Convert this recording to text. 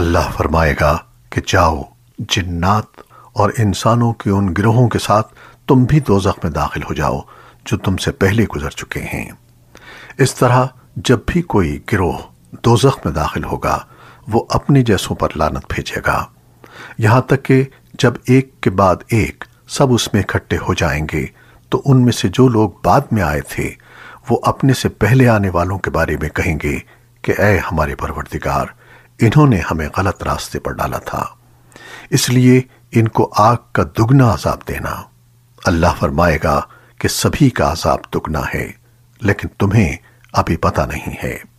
اللہ فرمائے گا کہ جاؤ، جنات اور انسانوں کے ان گروہوں کے ساتھ تم بھی دوزخ میں داخل ہو جاؤ جو تم سے پہلے گزر چکے ہیں۔ اس طرح جب بھی کوئی گروہ دوزخ میں داخل ہوگا، وہ اپنی جیسوں پر لانت بھیجے گا۔ یہاں تک کہ جب ایک کے بعد ایک سب اس میں اکٹھے ہو جائیں گے، تو ان میں سے جو لوگ بعد میں آئے تھے، وہ اپنے سے پہلے آنے والوں کے بارے میں کہیں گے کہ اے ہمارے پروردگار انہوں نے ہمیں غلط راستے پر ڈالا تھا۔ اس لیے ان کو آگ کا دگنا عذاب دینا۔ اللہ فرمائے گا کہ سبھی کا عذاب دگنا ہے، لیکن تمہیں ابھی پتہ نہیں ہے۔